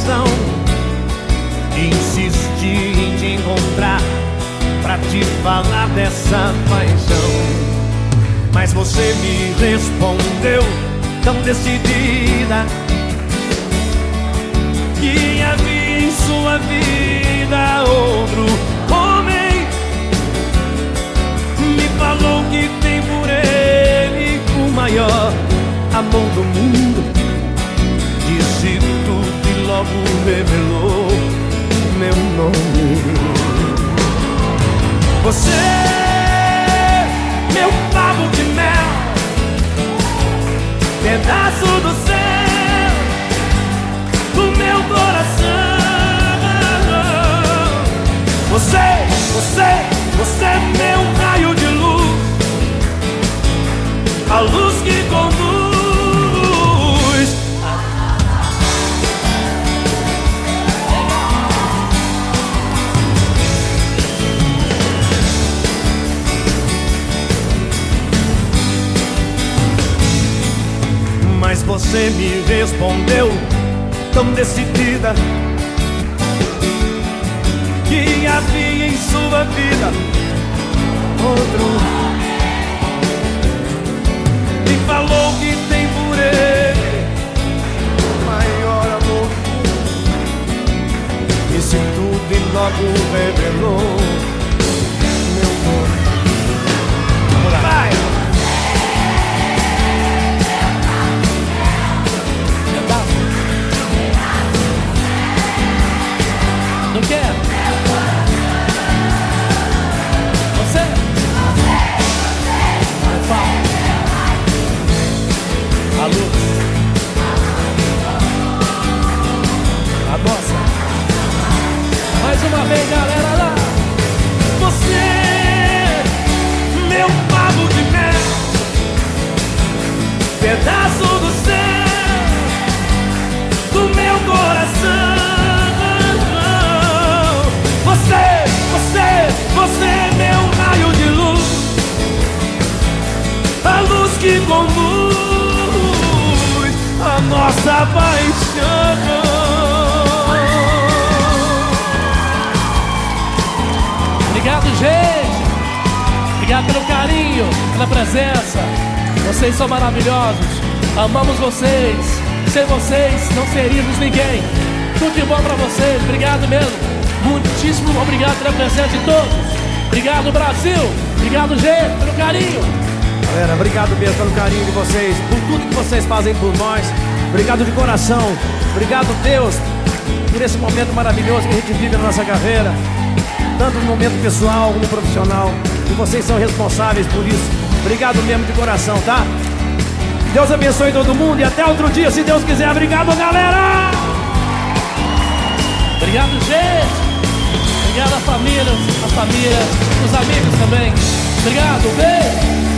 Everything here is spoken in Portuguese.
coração. Insisti em te encontrar pra te falar dessa paixão. Mas você me respondeu tão decidida que havia em sua vida outro homem. Me falou que tem por ele o maior amor do mundo. Revelou meu nome. Você, meu pavo de mel, pedaço Mas você me respondeu tão decidida que havia em sua vida outro. Me falou que tem por ele o maior amor. Disse tudo e logo revelou uma vez, galera lá. Você, meu pavo de mel, pedaço do céu, do meu coração. Você, você, você é meu raio de luz, a luz que conduz a nossa paixão. Gente. Obrigado pelo carinho, pela presença. Vocês são maravilhosos. Amamos vocês. Sem vocês não seríamos ninguém. Tudo de bom pra vocês. Obrigado mesmo. Muitíssimo obrigado pela presença de todos. Obrigado, Brasil. Obrigado, gente, pelo carinho. Galera, obrigado mesmo pelo carinho de vocês, por tudo que vocês fazem por nós. Obrigado de coração. Obrigado, Deus, por esse momento maravilhoso que a gente vive na nossa carreira tanto no momento pessoal como profissional. E vocês são responsáveis por isso. Obrigado mesmo de coração, tá? Deus abençoe todo mundo e até outro dia, se Deus quiser. Obrigado, galera! Obrigado, gente! Obrigado à família, a família, os amigos também. Obrigado, beijo!